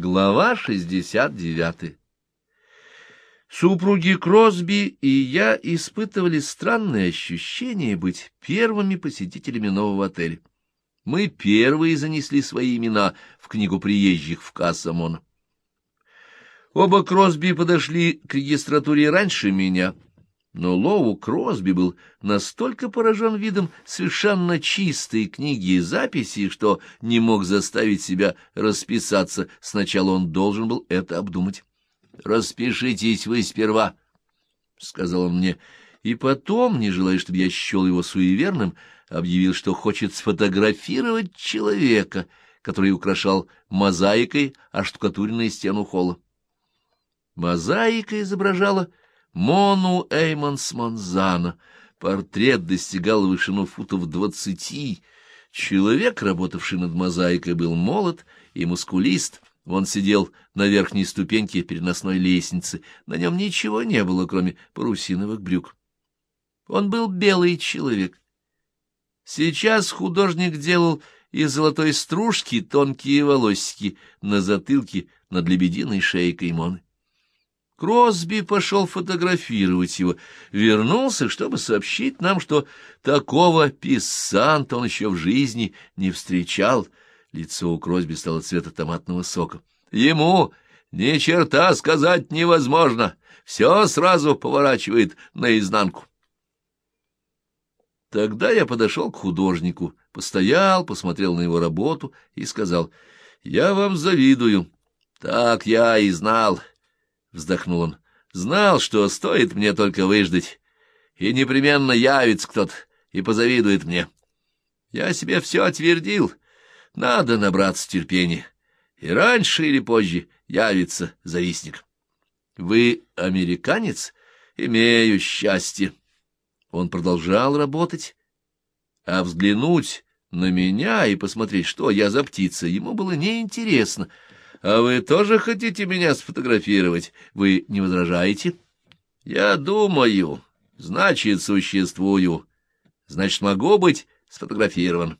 Глава 69 Супруги Кросби и я испытывали странное ощущение быть первыми посетителями нового отеля. Мы первые занесли свои имена в книгу приезжих в Кассамон. Оба Кросби подошли к регистратуре раньше меня, но Лоу Кросби был настолько поражен видом совершенно чистой книги и записей, что не мог заставить себя расписаться. Сначала он должен был это обдумать. «Распишитесь вы сперва», — сказал он мне, и потом, не желая, чтобы я счел его суеверным, объявил, что хочет сфотографировать человека, который украшал мозаикой оштукатуренную стену холла. Мозаика изображала Мону Эймонс Монзана. Портрет достигал вышину футов двадцати. Человек, работавший над мозаикой, был молод и мускулист, он сидел на верхней ступеньке переносной лестницы. На нем ничего не было, кроме парусиновых брюк. Он был белый человек. Сейчас художник делал из золотой стружки тонкие волосики на затылке над лебединой шейкой Моны. Кросби пошел фотографировать его, вернулся, чтобы сообщить нам, что такого писанта он еще в жизни не встречал — Лицо у Кросби стало цвета томатного сока. Ему ни черта сказать невозможно. Все сразу поворачивает наизнанку. Тогда я подошел к художнику, постоял, посмотрел на его работу и сказал, «Я вам завидую». «Так я и знал», — вздохнул он, — «знал, что стоит мне только выждать, и непременно явится кто-то и позавидует мне. Я себе все отвердил, надо набраться терпения, и раньше или позже явится завистник. Вы американец? Имею счастье. Он продолжал работать, а взглянуть на меня и посмотреть, что я за птица, ему было неинтересно. А вы тоже хотите меня сфотографировать? Вы не возражаете? Я думаю, значит, существую, значит, могу быть сфотографирован.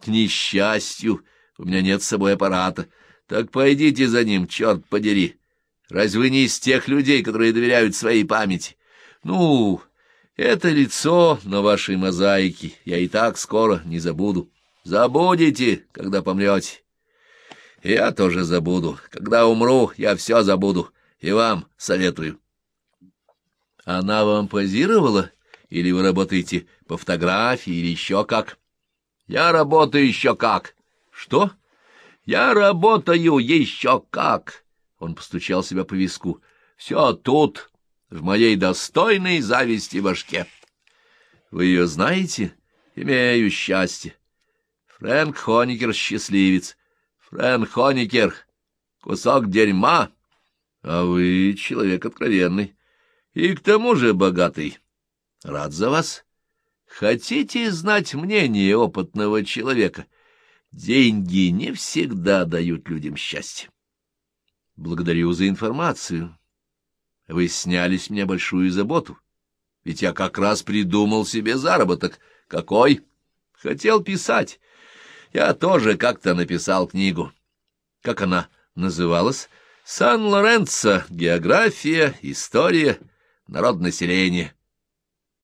К несчастью, у меня нет с собой аппарата. Так пойдите за ним, черт подери. Разве вы не из тех людей, которые доверяют своей памяти? Ну, это лицо на вашей мозаике я и так скоро не забуду. Забудете, когда помрете. Я тоже забуду. Когда умру, я все забуду. И вам советую. Она вам позировала? Или вы работаете по фотографии, или еще как? — я работаю еще как. Что? Я работаю еще как. Он постучал себя по виску. Все тут, в моей достойной зависти башке. Вы ее знаете? Имею счастье. Фрэнк Хоникер — счастливец. Фрэнк Хоникер — кусок дерьма. А вы человек откровенный. И к тому же богатый. Рад за вас. Хотите знать мнение опытного человека? Деньги не всегда дают людям счастье. Благодарю за информацию. Вы сняли с меня большую заботу. Ведь я как раз придумал себе заработок. Какой? Хотел писать. Я тоже как-то написал книгу. Как она называлась? Сан-Лоренцо. География, история, народонаселение.